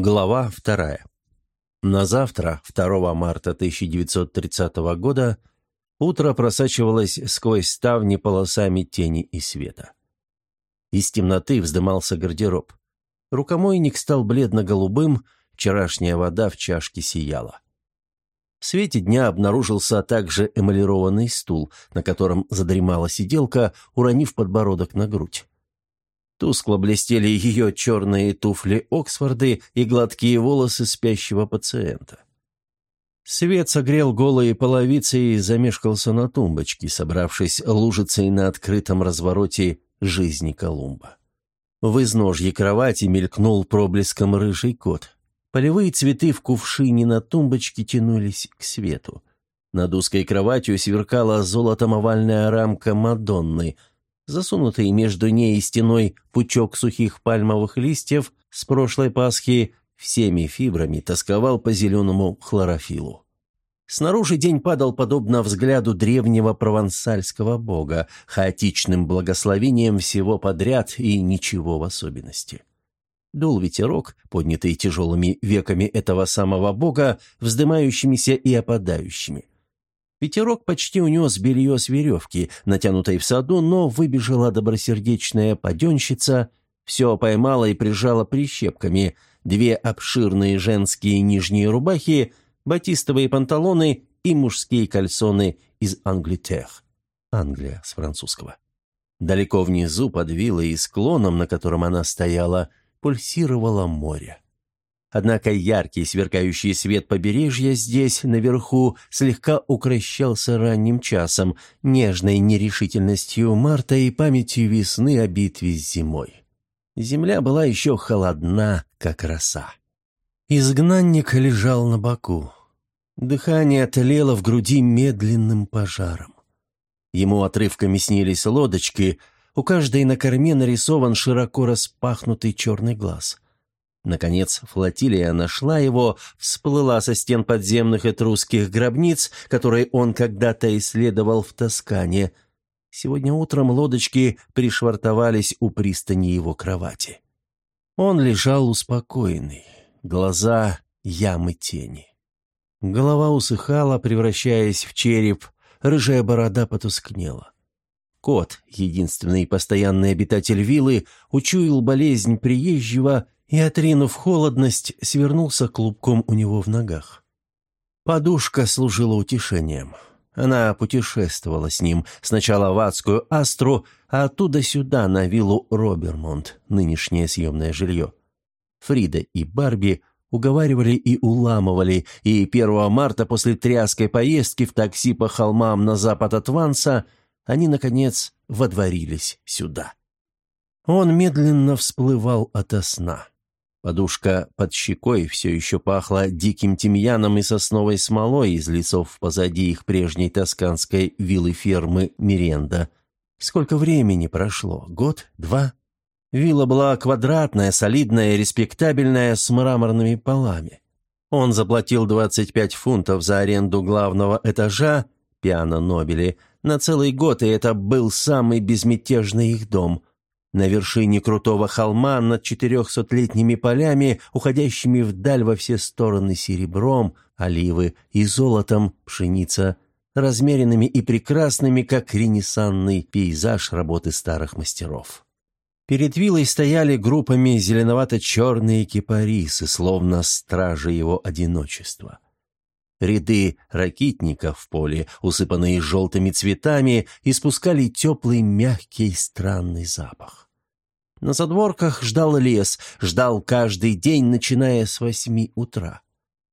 Глава вторая. На завтра, 2 марта 1930 года, утро просачивалось сквозь ставни полосами тени и света. Из темноты вздымался гардероб. Рукомойник стал бледно-голубым, вчерашняя вода в чашке сияла. В свете дня обнаружился также эмалированный стул, на котором задремала сиделка, уронив подбородок на грудь. Тускло блестели ее черные туфли Оксфорды и гладкие волосы спящего пациента. Свет согрел голые половицы и замешкался на тумбочке, собравшись лужицей на открытом развороте жизни Колумба. В изножье кровати мелькнул проблеском рыжий кот. Полевые цветы в кувшине на тумбочке тянулись к свету. Над узкой кроватью сверкала золотом овальная рамка Мадонны — засунутый между ней и стеной пучок сухих пальмовых листьев с прошлой Пасхи всеми фибрами тосковал по зеленому хлорофилу. Снаружи день падал подобно взгляду древнего провансальского бога, хаотичным благословением всего подряд и ничего в особенности. Дул ветерок, поднятый тяжелыми веками этого самого бога, вздымающимися и опадающими. Ветерок почти унес белье с веревки, натянутой в саду, но выбежала добросердечная паденщица, все поймала и прижала прищепками, две обширные женские нижние рубахи, батистовые панталоны и мужские кальсоны из Англитех. Англия с французского. Далеко внизу, под виллой и склоном, на котором она стояла, пульсировало море. Однако яркий сверкающий свет побережья здесь, наверху, слегка укращался ранним часом, нежной нерешительностью марта и памятью весны о битве с зимой. Земля была еще холодна, как роса. Изгнанник лежал на боку. Дыхание тлело в груди медленным пожаром. Ему отрывками снились лодочки, у каждой на корме нарисован широко распахнутый черный глаз — Наконец, флотилия нашла его, всплыла со стен подземных этрусских гробниц, которые он когда-то исследовал в Тоскане. Сегодня утром лодочки пришвартовались у пристани его кровати. Он лежал успокоенный, глаза ямы тени. Голова усыхала, превращаясь в череп, рыжая борода потускнела. Кот, единственный постоянный обитатель виллы, учуял болезнь приезжего и, отринув холодность, свернулся клубком у него в ногах. Подушка служила утешением. Она путешествовала с ним сначала в адскую Астру, а оттуда сюда, на виллу Робермонт, нынешнее съемное жилье. Фрида и Барби уговаривали и уламывали, и 1 марта после тряской поездки в такси по холмам на запад от Ванса они, наконец, водворились сюда. Он медленно всплывал ото сна. Подушка под щекой все еще пахла диким тимьяном и сосновой смолой из лесов позади их прежней тосканской виллы-фермы Миренда. Сколько времени прошло? Год? Два? Вилла была квадратная, солидная, респектабельная, с мраморными полами. Он заплатил 25 фунтов за аренду главного этажа, пиано Нобели, на целый год, и это был самый безмятежный их дом. На вершине крутого холма над четырехсотлетними полями, уходящими вдаль во все стороны серебром, оливы и золотом пшеница, размеренными и прекрасными, как ренессанный пейзаж работы старых мастеров. Перед виллой стояли группами зеленовато-черные кипарисы, словно стражи его одиночества. Ряды ракитников в поле, усыпанные желтыми цветами, испускали теплый, мягкий, странный запах. На задворках ждал лес, ждал каждый день, начиная с восьми утра.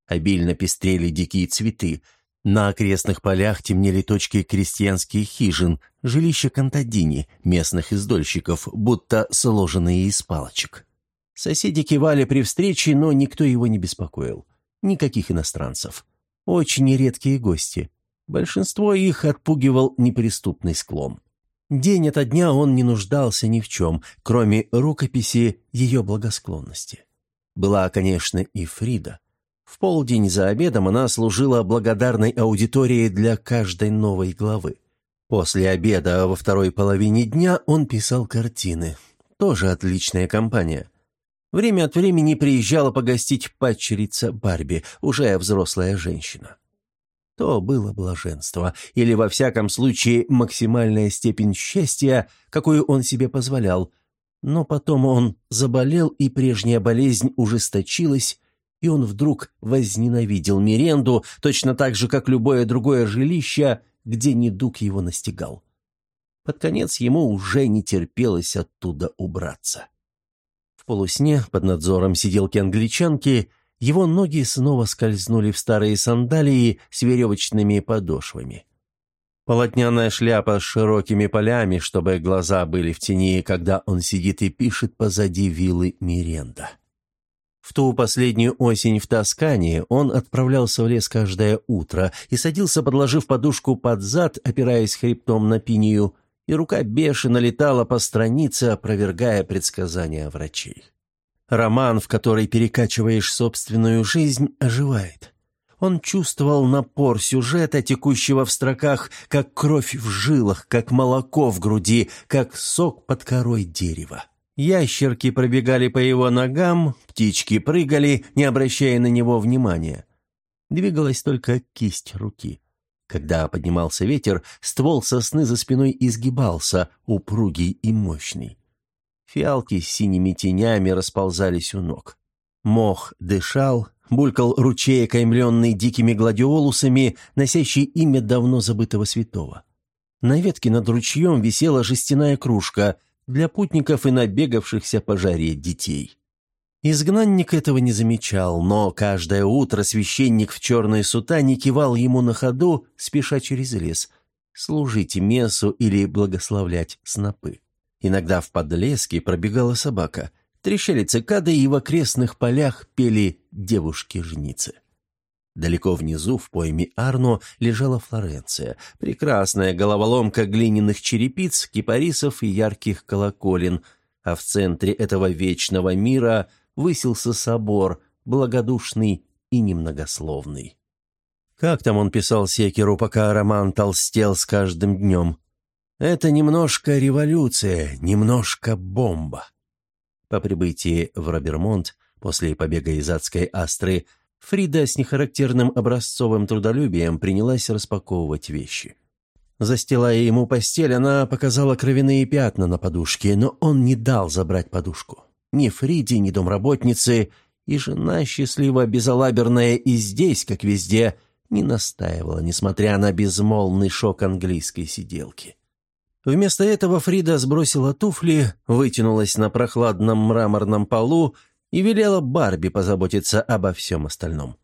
Обильно пестрели дикие цветы. На окрестных полях темнели точки крестьянских хижин, жилища контадини, местных издольщиков, будто сложенные из палочек. Соседи кивали при встрече, но никто его не беспокоил. Никаких иностранцев. Очень редкие гости. Большинство их отпугивал неприступный склон. День ото дня он не нуждался ни в чем, кроме рукописи ее благосклонности. Была, конечно, и Фрида. В полдень за обедом она служила благодарной аудиторией для каждой новой главы. После обеда во второй половине дня он писал картины. Тоже отличная компания. Время от времени приезжала погостить падчерица Барби, уже взрослая женщина. То было блаженство, или, во всяком случае, максимальная степень счастья, какую он себе позволял. Но потом он заболел, и прежняя болезнь ужесточилась, и он вдруг возненавидел Миренду, точно так же, как любое другое жилище, где недуг его настигал. Под конец ему уже не терпелось оттуда убраться. Полусне, под надзором сиделки-англичанки, его ноги снова скользнули в старые сандалии с веревочными подошвами. Полотняная шляпа с широкими полями, чтобы глаза были в тени, когда он сидит и пишет позади виллы Миренда. В ту последнюю осень в Тоскане он отправлялся в лес каждое утро и садился, подложив подушку под зад, опираясь хребтом на пинию, и рука бешено летала по странице, опровергая предсказания врачей. Роман, в который перекачиваешь собственную жизнь, оживает. Он чувствовал напор сюжета, текущего в строках, как кровь в жилах, как молоко в груди, как сок под корой дерева. Ящерки пробегали по его ногам, птички прыгали, не обращая на него внимания. Двигалась только кисть руки. Когда поднимался ветер, ствол сосны за спиной изгибался, упругий и мощный. Фиалки с синими тенями расползались у ног. Мох дышал, булькал ручей, окаймленный дикими гладиолусами, носящий имя давно забытого святого. На ветке над ручьем висела жестяная кружка для путников и набегавшихся по жаре детей. Изгнанник этого не замечал, но каждое утро священник в черной сутане кивал ему на ходу, спеша через лес, служить мессу или благословлять снопы. Иногда в подлеске пробегала собака, трещали цикады и в окрестных полях пели девушки-жницы. Далеко внизу, в пойме Арно, лежала Флоренция, прекрасная головоломка глиняных черепиц, кипарисов и ярких колоколен, а в центре этого вечного мира – высился собор, благодушный и немногословный. Как там он писал Секеру, пока роман толстел с каждым днем? Это немножко революция, немножко бомба. По прибытии в Робермонт, после побега из адской Астры, Фрида с нехарактерным образцовым трудолюбием принялась распаковывать вещи. Застилая ему постель, она показала кровяные пятна на подушке, но он не дал забрать подушку. Ни Фриди, ни домработницы, и жена счастливо безалаберная и здесь, как везде, не настаивала, несмотря на безмолвный шок английской сиделки. Вместо этого Фрида сбросила туфли, вытянулась на прохладном мраморном полу и велела Барби позаботиться обо всем остальном.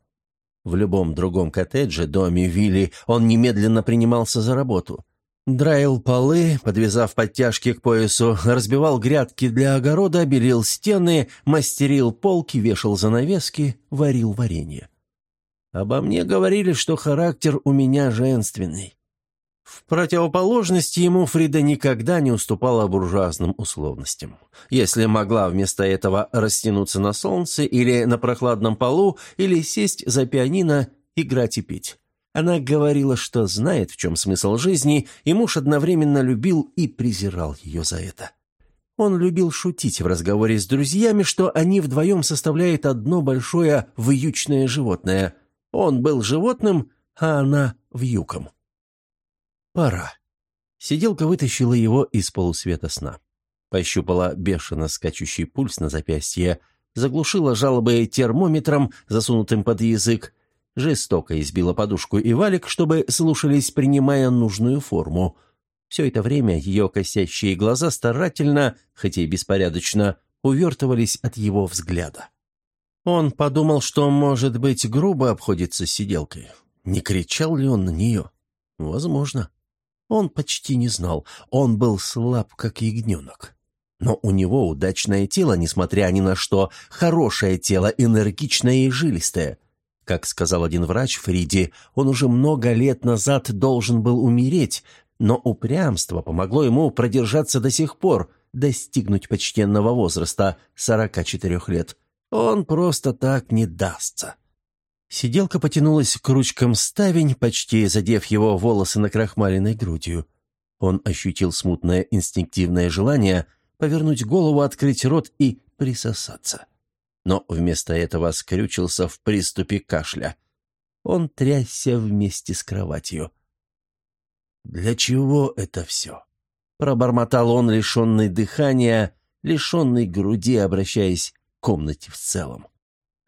В любом другом коттедже, доме, вилле он немедленно принимался за работу. Драил полы, подвязав подтяжки к поясу, разбивал грядки для огорода, белил стены, мастерил полки, вешал занавески, варил варенье. Обо мне говорили, что характер у меня женственный. В противоположность ему Фрида никогда не уступала буржуазным условностям. Если могла вместо этого растянуться на солнце или на прохладном полу, или сесть за пианино, играть и петь. Она говорила, что знает, в чем смысл жизни, и муж одновременно любил и презирал ее за это. Он любил шутить в разговоре с друзьями, что они вдвоем составляют одно большое вьючное животное. Он был животным, а она вьюком. Пора. Сиделка вытащила его из полусвета сна. Пощупала бешено скачущий пульс на запястье, заглушила жалобы термометром, засунутым под язык, жестоко избила подушку и валик, чтобы слушались, принимая нужную форму. Все это время ее косящие глаза старательно, хотя и беспорядочно, увертывались от его взгляда. Он подумал, что, может быть, грубо обходится с сиделкой. Не кричал ли он на нее? Возможно. Он почти не знал. Он был слаб, как ягненок. Но у него удачное тело, несмотря ни на что, хорошее тело, энергичное и жилистое — как сказал один врач Фриди, он уже много лет назад должен был умереть, но упрямство помогло ему продержаться до сих пор, достигнуть почтенного возраста 44 лет. Он просто так не дастся. Сиделка потянулась к ручкам ставень, почти задев его волосы на крахмаленной грудью. Он ощутил смутное инстинктивное желание повернуть голову, открыть рот и присосаться. Но вместо этого скрючился в приступе кашля. Он трясся вместе с кроватью. «Для чего это все?» Пробормотал он, лишенный дыхания, лишенный груди, обращаясь к комнате в целом.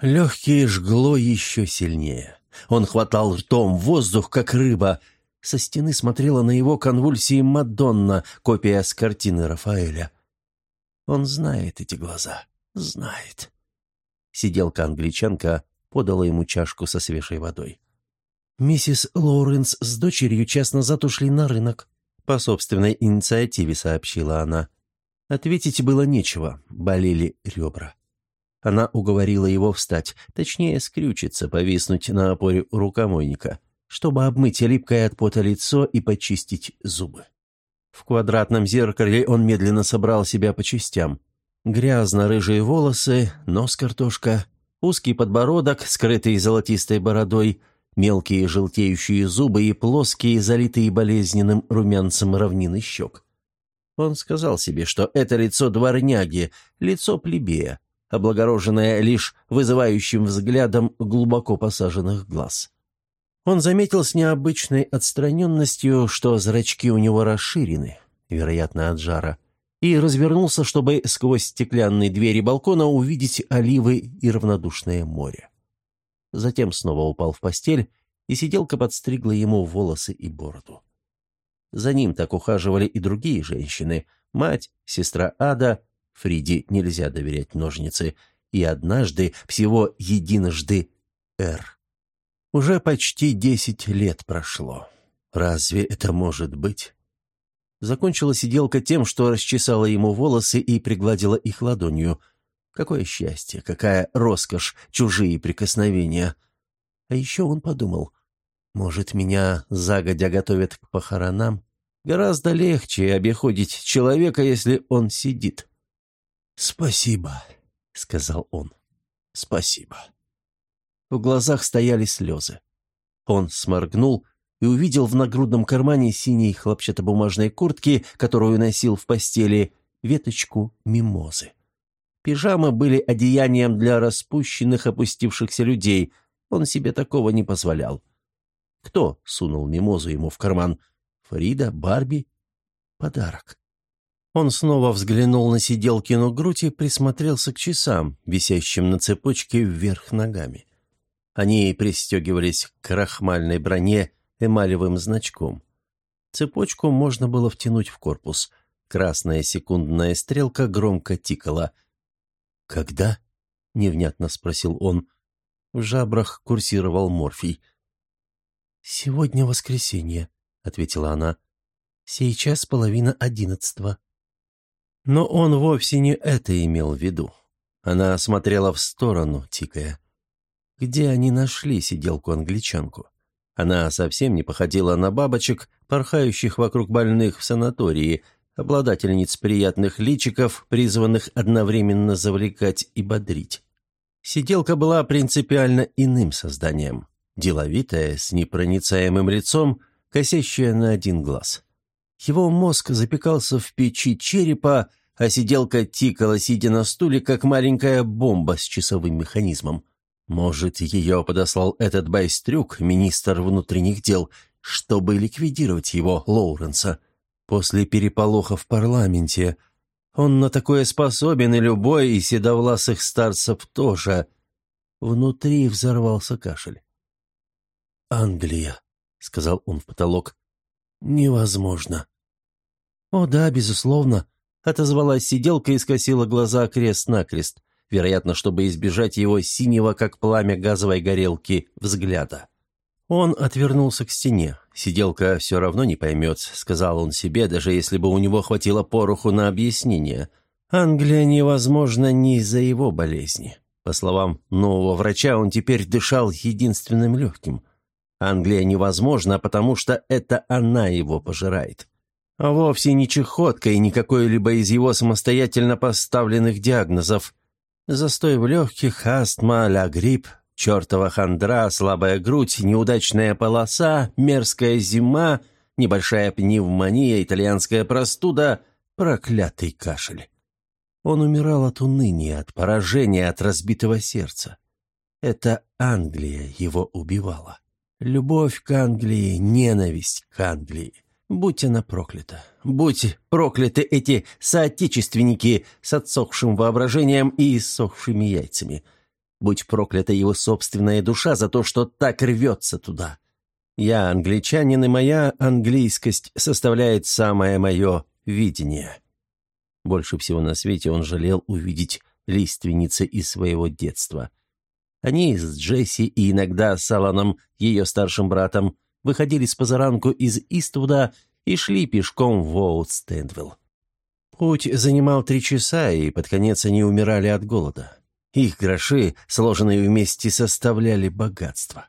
Легкие жгло еще сильнее. Он хватал ртом воздух, как рыба. Со стены смотрела на его конвульсии Мадонна, копия с картины Рафаэля. Он знает эти глаза, знает. Сиделка-англичанка подала ему чашку со свежей водой. «Миссис Лоуренс с дочерью час назад ушли на рынок», — по собственной инициативе сообщила она. Ответить было нечего, болели ребра. Она уговорила его встать, точнее, скрючиться, повиснуть на опоре рукомойника, чтобы обмыть липкое от пота лицо и почистить зубы. В квадратном зеркале он медленно собрал себя по частям. Грязно-рыжие волосы, нос картошка, узкий подбородок, скрытый золотистой бородой, мелкие желтеющие зубы и плоские, залитые болезненным румянцем равнины щек. Он сказал себе, что это лицо дворняги, лицо плебея, облагороженная лишь вызывающим взглядом глубоко посаженных глаз. Он заметил с необычной отстраненностью, что зрачки у него расширены, вероятно, от жара, и развернулся, чтобы сквозь стеклянные двери балкона увидеть оливы и равнодушное море. Затем снова упал в постель, и сиделка подстригла ему волосы и бороду. За ним так ухаживали и другие женщины, мать, сестра Ада, Фриде нельзя доверять ножницы. И однажды, всего единожды, Р. Уже почти десять лет прошло. Разве это может быть? Закончила сиделка тем, что расчесала ему волосы и пригладила их ладонью. Какое счастье, какая роскошь, чужие прикосновения. А еще он подумал, может, меня загодя готовят к похоронам? Гораздо легче обиходить человека, если он сидит. «Спасибо», — сказал он. «Спасибо». В глазах стояли слезы. Он сморгнул и увидел в нагрудном кармане синей хлопчатобумажной куртки, которую носил в постели, веточку мимозы. Пижамы были одеянием для распущенных, опустившихся людей. Он себе такого не позволял. Кто сунул мимозу ему в карман? Фрида? Барби? Подарок. Он снова взглянул на сиделкину грудь и присмотрелся к часам, висящим на цепочке вверх ногами. Они пристегивались к крахмальной броне эмалевым значком. Цепочку можно было втянуть в корпус. Красная секундная стрелка громко тикала. «Когда?» — невнятно спросил он. В жабрах курсировал морфий. «Сегодня воскресенье», — ответила она. «Сейчас половина одиннадцатого». Но он вовсе не это имел в виду. Она смотрела в сторону, тикая. Где они нашли сиделку-англичанку? Она совсем не походила на бабочек, порхающих вокруг больных в санатории, обладательниц приятных личиков, призванных одновременно завлекать и бодрить. Сиделка была принципиально иным созданием. Деловитая, с непроницаемым лицом, косящая на один глаз. Его мозг запекался в печи черепа, а сиделка тикала, сидя на стуле, как маленькая бомба с часовым механизмом. Может, ее подослал этот байстрюк, министр внутренних дел, чтобы ликвидировать его, Лоуренса. После переполоха в парламенте он на такое способен, и любой из седовласых старцев тоже. Внутри взорвался кашель. «Англия», — сказал он в потолок, — «невозможно». «О да, безусловно», — отозвалась сиделка и скосила глаза крест-накрест, вероятно, чтобы избежать его синего, как пламя газовой горелки, взгляда. Он отвернулся к стене. «Сиделка все равно не поймет», — сказал он себе, даже если бы у него хватило пороху на объяснение. «Англия невозможна не из-за его болезни». По словам нового врача, он теперь дышал единственным легким. Англия невозможна, потому что это она его пожирает а вовсе не чехотка и не какой-либо из его самостоятельно поставленных диагнозов. Застой в легких, астма, ля грипп, чертова хандра, слабая грудь, неудачная полоса, мерзкая зима, небольшая пневмония, итальянская простуда, проклятый кашель. Он умирал от уныния, от поражения, от разбитого сердца. Это Англия его убивала. Любовь к Англии, ненависть к Англии. Будь она проклята. Будь прокляты эти соотечественники с отсохшим воображением и иссохшими яйцами. Будь проклята его собственная душа за то, что так рвется туда. Я англичанин, и моя английскость составляет самое мое видение. Больше всего на свете он жалел увидеть лиственницы из своего детства. Они с Джесси и иногда с Аланом, ее старшим братом, выходили с позаранку из Иствуда и шли пешком в Оут-Стэндвилл. Путь занимал три часа, и под конец они умирали от голода. Их гроши, сложенные вместе, составляли богатство.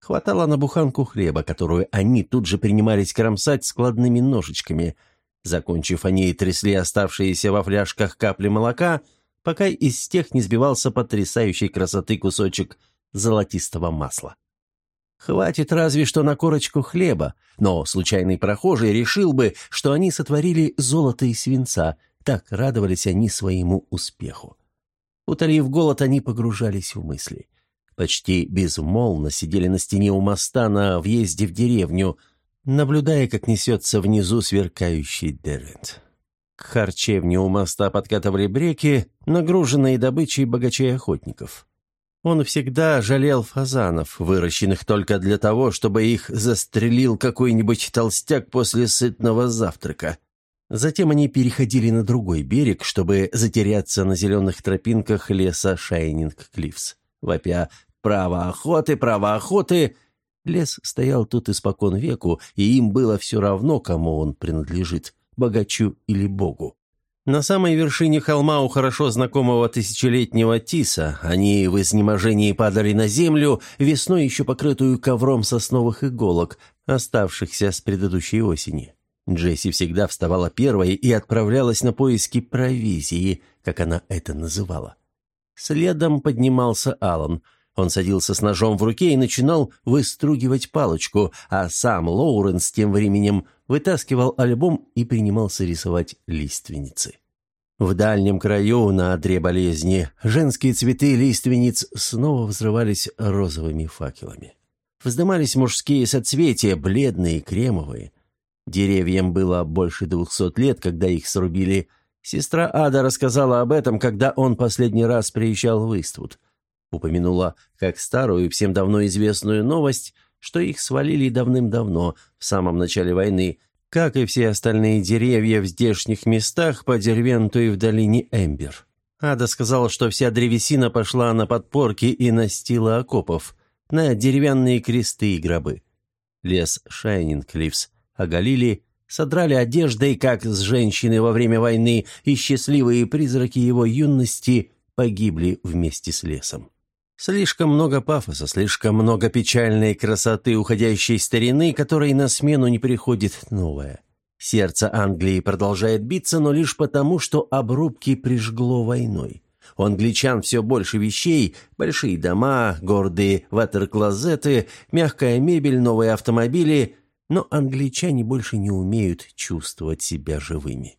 Хватало на буханку хлеба, которую они тут же принимались кромсать складными ножичками. Закончив, они трясли оставшиеся во фляжках капли молока, пока из тех не сбивался потрясающей красоты кусочек золотистого масла. Хватит разве что на корочку хлеба, но случайный прохожий решил бы, что они сотворили золото и свинца, так радовались они своему успеху. Утолив голод, они погружались в мысли. Почти безмолвно сидели на стене у моста на въезде в деревню, наблюдая, как несется внизу сверкающий Деррент. К харчевне у моста подкатывали бреки, нагруженные добычей богачей охотников. Он всегда жалел фазанов, выращенных только для того, чтобы их застрелил какой-нибудь толстяк после сытного завтрака. Затем они переходили на другой берег, чтобы затеряться на зеленых тропинках леса Шайнинг-Клиффс, вопя «Право охоты, право охоты!» Лес стоял тут испокон веку, и им было все равно, кому он принадлежит, богачу или богу. На самой вершине холма у хорошо знакомого тысячелетнего тиса они в изнеможении падали на землю, весной еще покрытую ковром сосновых иголок, оставшихся с предыдущей осени. Джесси всегда вставала первой и отправлялась на поиски провизии, как она это называла. Следом поднимался Алан. Он садился с ножом в руке и начинал выстругивать палочку, а сам Лоуренс тем временем вытаскивал альбом и принимался рисовать лиственницы. В дальнем краю, на одре болезни, женские цветы лиственниц снова взрывались розовыми факелами. Вздымались мужские соцветия, бледные, кремовые. Деревьям было больше двухсот лет, когда их срубили. Сестра Ада рассказала об этом, когда он последний раз приезжал в Иствуд. Упомянула, как старую, всем давно известную новость – что их свалили давным-давно, в самом начале войны, как и все остальные деревья в здешних местах по Дервенту и в долине Эмбер. Ада сказала, что вся древесина пошла на подпорки и настила окопов, на деревянные кресты и гробы. Лес Шайнинг-Клиффс оголили, содрали одеждой, как с женщины во время войны, и счастливые призраки его юности погибли вместе с лесом. Слишком много пафоса, слишком много печальной красоты уходящей старины, которой на смену не приходит новое. Сердце Англии продолжает биться, но лишь потому, что обрубки прижгло войной. У англичан все больше вещей, большие дома, гордые ватерклозеты, мягкая мебель, новые автомобили, но англичане больше не умеют чувствовать себя живыми.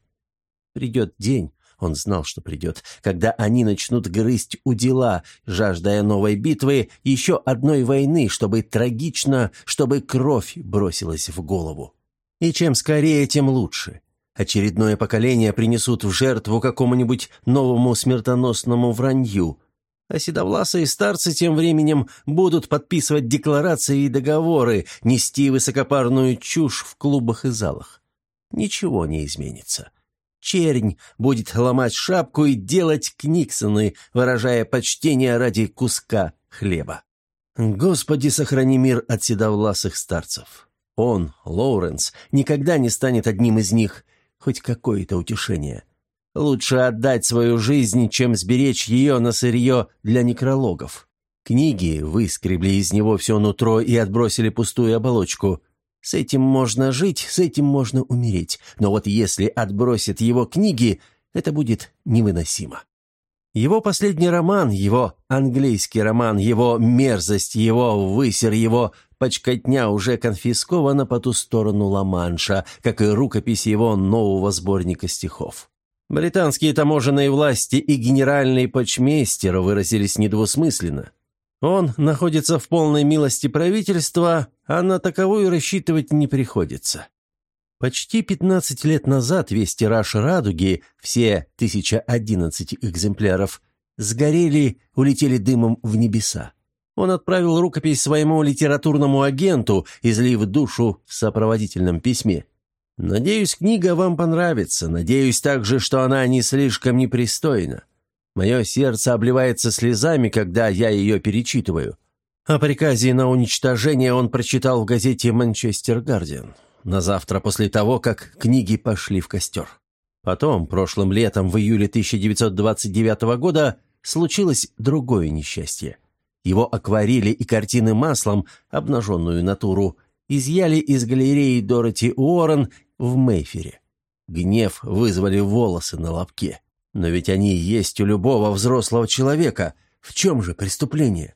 Придет день, он знал, что придет, когда они начнут грызть у дела, жаждая новой битвы, еще одной войны, чтобы трагично, чтобы кровь бросилась в голову. И чем скорее, тем лучше. Очередное поколение принесут в жертву какому-нибудь новому смертоносному вранью, а седовласые старцы тем временем будут подписывать декларации и договоры, нести высокопарную чушь в клубах и залах. Ничего не изменится чернь будет ломать шапку и делать книксоны, выражая почтение ради куска хлеба. Господи, сохрани мир от седовласых старцев. Он, Лоуренс, никогда не станет одним из них, хоть какое-то утешение. Лучше отдать свою жизнь, чем сберечь ее на сырье для некрологов. Книги выскребли из него все нутро и отбросили пустую оболочку. С этим можно жить, с этим можно умереть. Но вот если отбросит его книги, это будет невыносимо. Его последний роман, его английский роман, его мерзость, его высер, его почкотня уже конфискована по ту сторону Ла-Манша, как и рукопись его нового сборника стихов. Британские таможенные власти и генеральный почмейстер выразились недвусмысленно. Он находится в полной милости правительства, а на таковую рассчитывать не приходится. Почти 15 лет назад весь тираж «Радуги», все 1011 экземпляров, сгорели, улетели дымом в небеса. Он отправил рукопись своему литературному агенту, излив душу в сопроводительном письме. «Надеюсь, книга вам понравится. Надеюсь также, что она не слишком непристойна. Мое сердце обливается слезами, когда я ее перечитываю». О приказе на уничтожение он прочитал в газете «Манчестер Гардиан» на завтра после того, как книги пошли в костер. Потом, прошлым летом, в июле 1929 года, случилось другое несчастье. Его акварели и картины маслом, обнаженную натуру, изъяли из галереи Дороти Уоррен в Мейфере. Гнев вызвали волосы на лобке. Но ведь они есть у любого взрослого человека. В чем же преступление?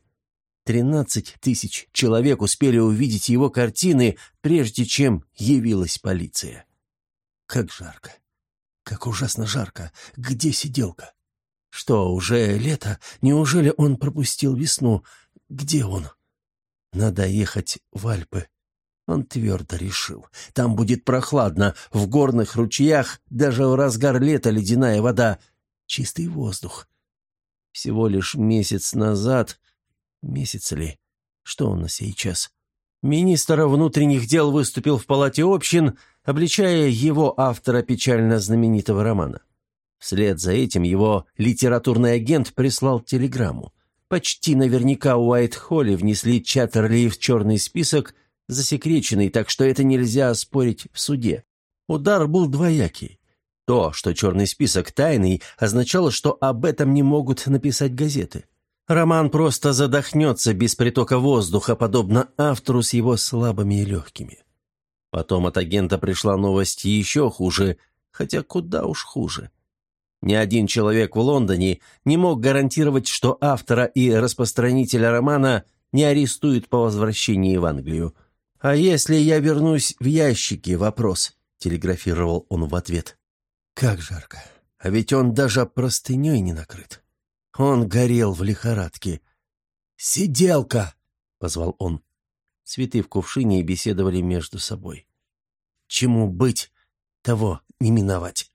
Тринадцать тысяч человек успели увидеть его картины, прежде чем явилась полиция. Как жарко. Как ужасно жарко. Где сиделка? Что, уже лето? Неужели он пропустил весну? Где он? Надо ехать в Альпы. Он твердо решил. Там будет прохладно, в горных ручьях, даже в разгар лета ледяная вода, чистый воздух. Всего лишь месяц назад... Месяц ли? Что он сейчас? Министр внутренних дел выступил в палате общин, обличая его автора печально знаменитого романа. Вслед за этим его литературный агент прислал телеграмму. Почти наверняка Уайт-Холли внесли Чаттерли в черный список, засекреченный, так что это нельзя оспорить в суде. Удар был двоякий. То, что черный список тайный, означало, что об этом не могут написать газеты. Роман просто задохнется без притока воздуха, подобно автору с его слабыми и легкими. Потом от агента пришла новость еще хуже, хотя куда уж хуже. Ни один человек в Лондоне не мог гарантировать, что автора и распространителя романа не арестуют по возвращении в Англию. «А если я вернусь в ящики?» — вопрос, — телеграфировал он в ответ. «Как жарко. А ведь он даже простыней не накрыт. Он горел в лихорадке. «Сиделка!» — позвал он. Цветы в кувшине беседовали между собой. «Чему быть, того не миновать».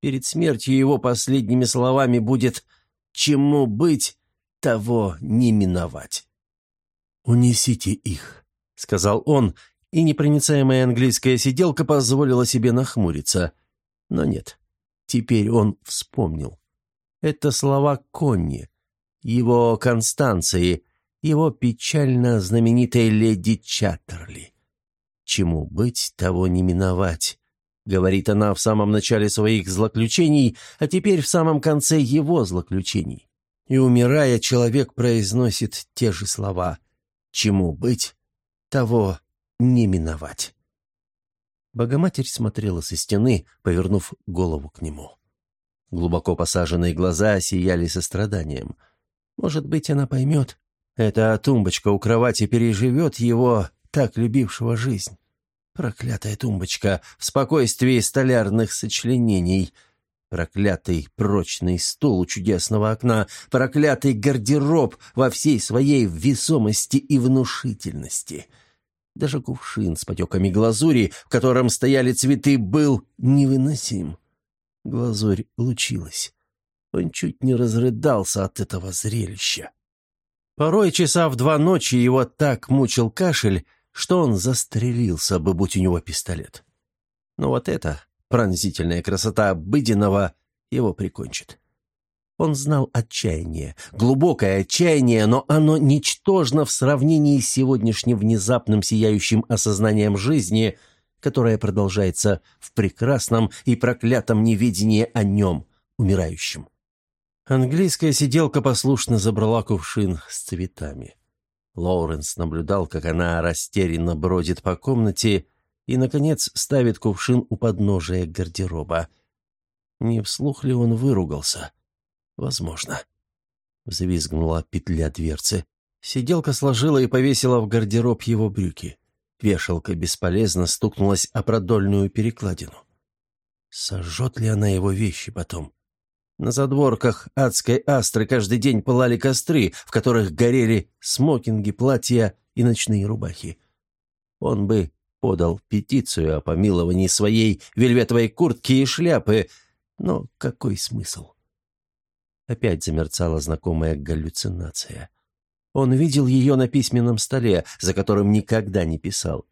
Перед смертью его последними словами будет «Чему быть, того не миновать». «Унесите их», — сказал он, и непроницаемая английская сиделка позволила себе нахмуриться. Но нет, теперь он вспомнил. Это слова Конни, его Констанции, его печально знаменитой леди Чаттерли. Чему быть, того не миновать. — говорит она в самом начале своих злоключений, а теперь в самом конце его злоключений. И, умирая, человек произносит те же слова «Чему быть, того не миновать». Богоматерь смотрела со стены, повернув голову к нему. Глубоко посаженные глаза сияли состраданием. Может быть, она поймет. Эта тумбочка у кровати переживет его, так любившего жизнь. Проклятая тумбочка в спокойствии столярных сочленений. Проклятый прочный стул у чудесного окна. Проклятый гардероб во всей своей весомости и внушительности. Даже кувшин с потеками глазури, в котором стояли цветы, был невыносим. Глазурь лучилась. Он чуть не разрыдался от этого зрелища. Порой часа в два ночи его так мучил кашель, что он застрелился бы, будь у него пистолет. Но вот эта пронзительная красота обыденного его прикончит. Он знал отчаяние, глубокое отчаяние, но оно ничтожно в сравнении с сегодняшним внезапным сияющим осознанием жизни, которое продолжается в прекрасном и проклятом неведении о нем, умирающем. Английская сиделка послушно забрала кувшин с цветами. Лоуренс наблюдал, как она растерянно бродит по комнате и, наконец, ставит кувшин у подножия гардероба. Не вслух ли он выругался? Возможно. Взвизгнула петля дверцы. Сиделка сложила и повесила в гардероб его брюки. Вешалка бесполезно стукнулась о продольную перекладину. Сожжет ли она его вещи потом? На задворках адской астры каждый день пылали костры, в которых горели смокинги, платья и ночные рубахи. Он бы подал петицию о помиловании своей вельветовой куртки и шляпы, но какой смысл? Опять замерцала знакомая галлюцинация. Он видел ее на письменном столе, за которым никогда не писал.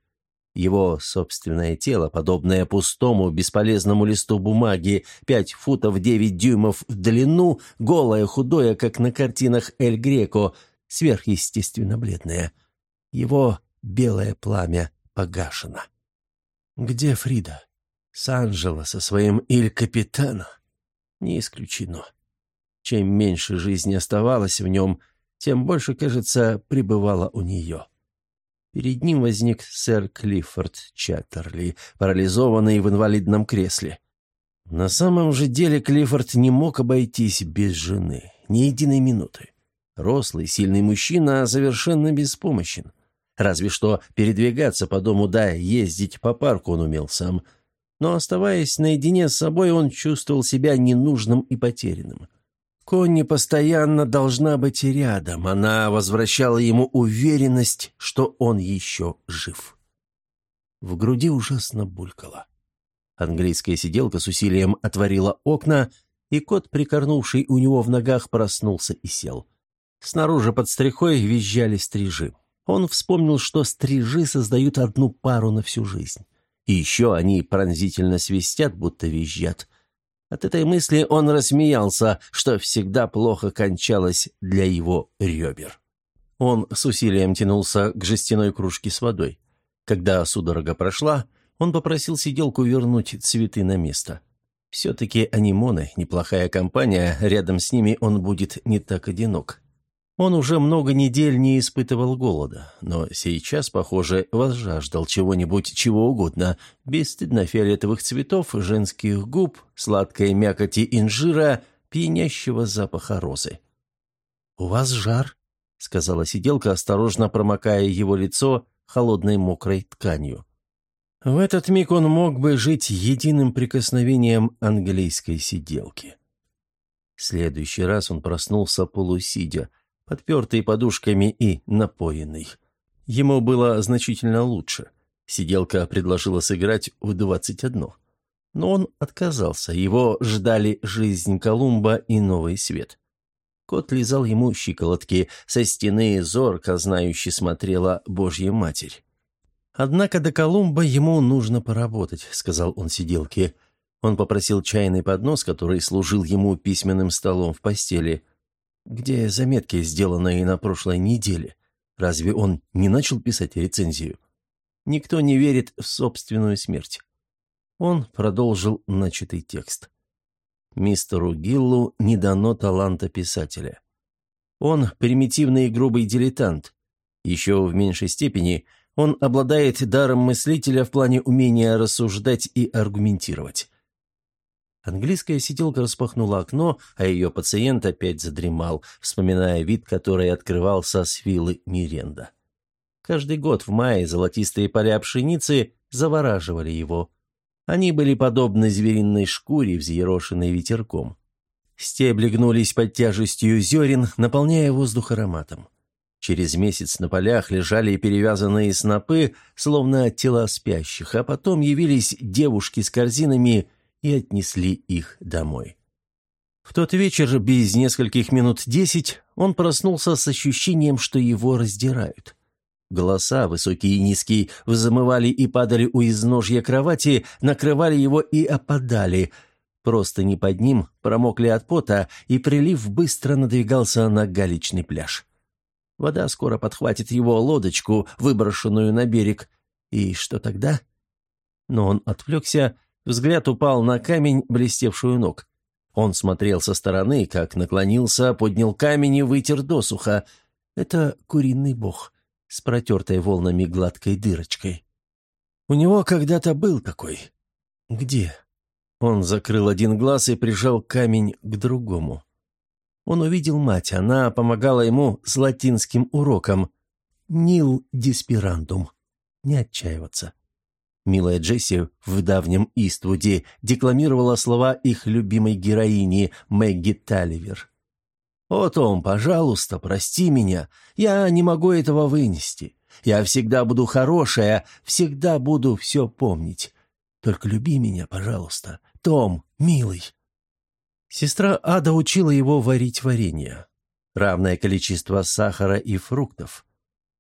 Его собственное тело, подобное пустому, бесполезному листу бумаги, пять футов девять дюймов в длину, голое, худое, как на картинах Эль Греко, сверхъестественно бледное. Его белое пламя погашено. Где Фрида? С Анджело со своим Иль Капитано? Не исключено. Чем меньше жизни оставалось в нем, тем больше, кажется, пребывало у нее. Перед ним возник сэр Клиффорд Чаттерли, парализованный в инвалидном кресле. На самом же деле Клиффорд не мог обойтись без жены, ни единой минуты. Рослый, сильный мужчина, совершенно беспомощен. Разве что передвигаться по дому, да, ездить по парку он умел сам. Но, оставаясь наедине с собой, он чувствовал себя ненужным и потерянным. Конни постоянно должна быть рядом. Она возвращала ему уверенность, что он еще жив. В груди ужасно булькало. Английская сиделка с усилием отворила окна, и кот, прикорнувший у него в ногах, проснулся и сел. Снаружи под стрихой визжали стрижи. Он вспомнил, что стрижи создают одну пару на всю жизнь. И еще они пронзительно свистят, будто визжат. От этой мысли он рассмеялся, что всегда плохо кончалось для его ребер. Он с усилием тянулся к жестяной кружке с водой. Когда судорога прошла, он попросил сиделку вернуть цветы на место. Все-таки анимоны, неплохая компания, рядом с ними он будет не так одинок. Он уже много недель не испытывал голода, но сейчас, похоже, возжаждал чего-нибудь, чего угодно, бесстыдно фиолетовых цветов, женских губ, сладкой мякоти инжира, пьянящего запаха розы. «У вас жар», — сказала сиделка, осторожно промокая его лицо холодной мокрой тканью. В этот миг он мог бы жить единым прикосновением английской сиделки. В следующий раз он проснулся полусидя — подпертый подушками и напоенный. Ему было значительно лучше. Сиделка предложила сыграть в двадцать одно. Но он отказался, его ждали жизнь Колумба и новый свет. Кот лизал ему щиколотки, со стены зорко знающий смотрела Божья Матерь. «Однако до Колумба ему нужно поработать», — сказал он сиделке. Он попросил чайный поднос, который служил ему письменным столом в постели. Где заметки, сделанные на прошлой неделе? Разве он не начал писать рецензию? Никто не верит в собственную смерть. Он продолжил начатый текст. Мистеру Гиллу не дано таланта писателя. Он примитивный и грубый дилетант. Еще в меньшей степени он обладает даром мыслителя в плане умения рассуждать и аргументировать. Английская сиделка распахнула окно, а ее пациент опять задремал, вспоминая вид, который открывался с виллы Миренда. Каждый год в мае золотистые поля пшеницы завораживали его. Они были подобны звериной шкуре, взъерошенной ветерком. Стебли гнулись под тяжестью зерен, наполняя воздух ароматом. Через месяц на полях лежали перевязанные снопы, словно тела спящих, а потом явились девушки с корзинами – и отнесли их домой. В тот вечер, без нескольких минут десять, он проснулся с ощущением, что его раздирают. Голоса, высокие и низкие, взмывали и падали у изножья кровати, накрывали его и опадали. Просто не под ним промокли от пота, и прилив быстро надвигался на галечный пляж. Вода скоро подхватит его лодочку, выброшенную на берег. И что тогда? Но он отвлекся Взгляд упал на камень, блестевшую ног. Он смотрел со стороны, как наклонился, поднял камень и вытер досуха. Это куриный бог с протертой волнами гладкой дырочкой. У него когда-то был такой. Где? Он закрыл один глаз и прижал камень к другому. Он увидел мать, она помогала ему с латинским уроком. «Нил диспирандум». Не отчаиваться. Милая Джесси в давнем Иствуде декламировала слова их любимой героини Мэгги Талливер. «О, Том, пожалуйста, прости меня. Я не могу этого вынести. Я всегда буду хорошая, всегда буду все помнить. Только люби меня, пожалуйста. Том, милый». Сестра Ада учила его варить варенье. Равное количество сахара и фруктов.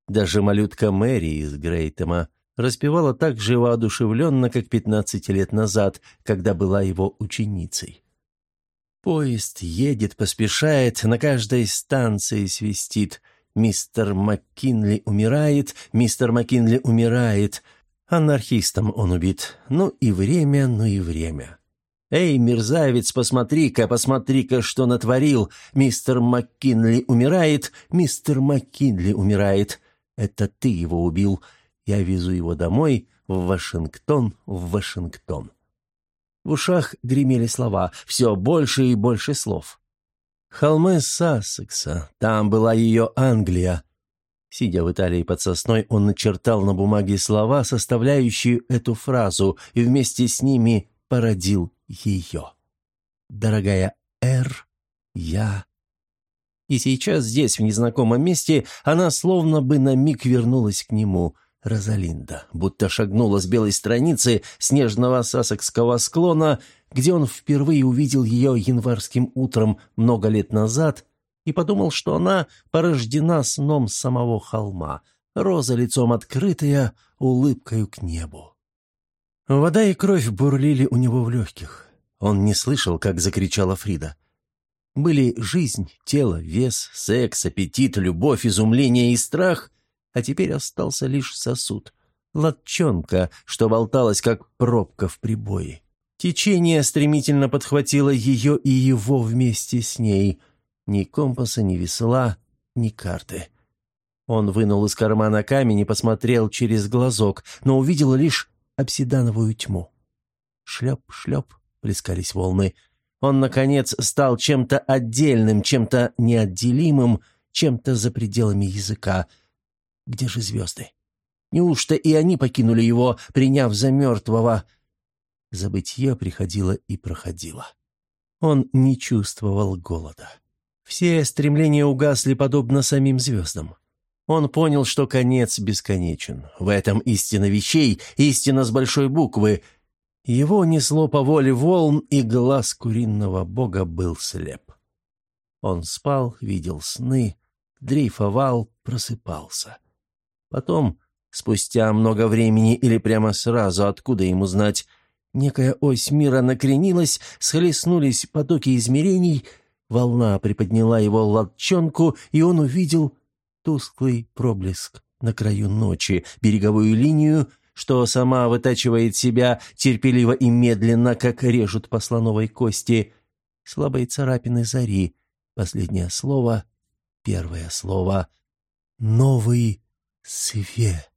Даже малютка Мэри из Грейтема распевала так же воодушевленно, как 15 лет назад, когда была его ученицей. Поезд едет, поспешает, на каждой станции свистит. Мистер МакКинли умирает, мистер МакКинли умирает. Анархистом он убит. Ну и время, ну и время. «Эй, мерзавец, посмотри-ка, посмотри-ка, что натворил! Мистер МакКинли умирает, мистер МакКинли умирает. Это ты его убил. Я везу его домой, в Вашингтон, в Вашингтон». В ушах гремели слова, все больше и больше слов. Холмы Сассекса, там была ее Англия. Сидя в Италии под сосной, он начертал на бумаге слова, составляющие эту фразу, и вместе с ними породил ее. «Дорогая Эр, я...» И сейчас здесь, в незнакомом месте, она словно бы на миг вернулась к нему — Розалинда будто шагнула с белой страницы снежного сасекского склона, где он впервые увидел ее январским утром много лет назад, и подумал, что она порождена сном самого холма, роза лицом открытая, улыбкою к небу. Вода и кровь бурлили у него в легких. Он не слышал, как закричала Фрида. Были жизнь, тело, вес, секс, аппетит, любовь, изумление и страх — а теперь остался лишь сосуд. Латчонка, что болталась, как пробка в прибое. Течение стремительно подхватило ее и его вместе с ней. Ни компаса, ни весла, ни карты. Он вынул из кармана камень и посмотрел через глазок, но увидел лишь обсидановую тьму. Шлеп-шлеп плескались волны. Он, наконец, стал чем-то отдельным, чем-то неотделимым, чем-то за пределами языка — где же звезды? Неужто и они покинули его, приняв за мертвого? Забытье приходило и проходило. Он не чувствовал голода. Все стремления угасли подобно самим звездам. Он понял, что конец бесконечен. В этом истина вещей, истина с большой буквы. Его несло по воле волн, и глаз куриного бога был слеп. Он спал, видел сны, дрейфовал, просыпался. Потом, спустя много времени или прямо сразу, откуда ему знать, некая ось мира накренилась, схлестнулись потоки измерений, волна приподняла его лодчонку, и он увидел тусклый проблеск на краю ночи, береговую линию, что сама вытачивает себя терпеливо и медленно, как режут по слоновой кости, слабые царапины зари, последнее слово, первое слово, новый свет.